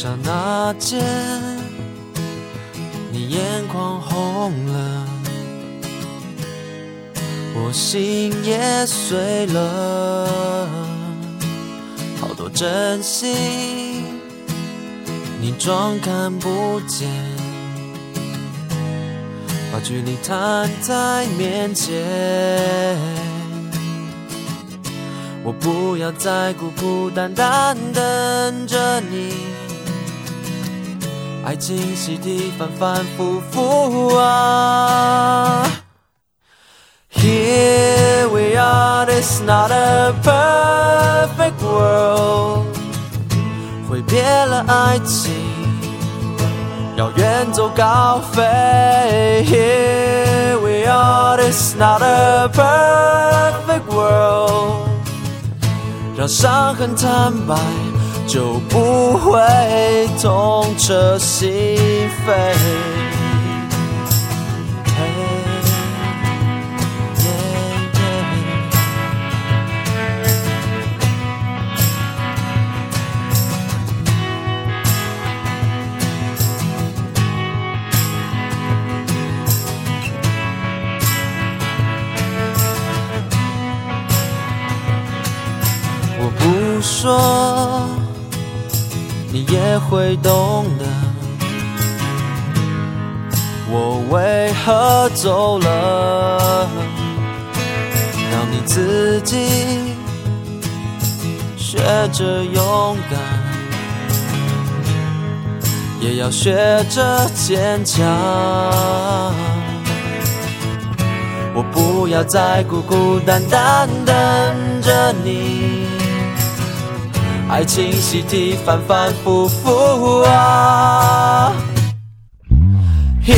刹那间，你眼眶红了，我心也碎了。好多真心，你装看不见，把距离摊在面前。我不要再孤孤单单等着你，爱情习题反反复复啊。Here we are, it's not a perfect world。挥别了爱情，要远走高飞。Here we are, it's not a perfect world。让伤痕坦白，就不会痛彻心扉。我不说，你也会懂的。我为何走了？让你自己学着勇敢，也要学着坚强。我不要再孤孤单单等着你。爱情习题反反复复啊。Here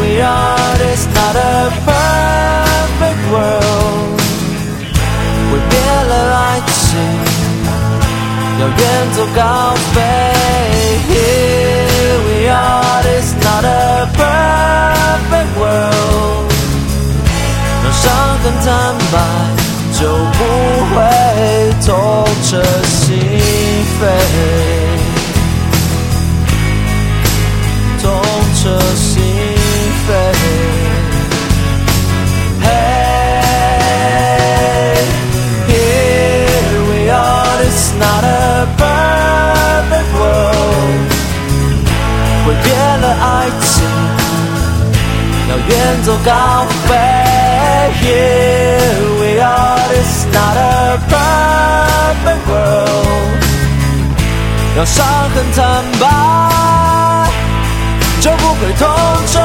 we are, it's not a perfect world。挥别了爱情，要远走高飞。Here we are, it's not a perfect world。让伤痕坦白。就不 要远走高飞。Here we are。It's not a perfect world。让伤痕坦白，就不会痛彻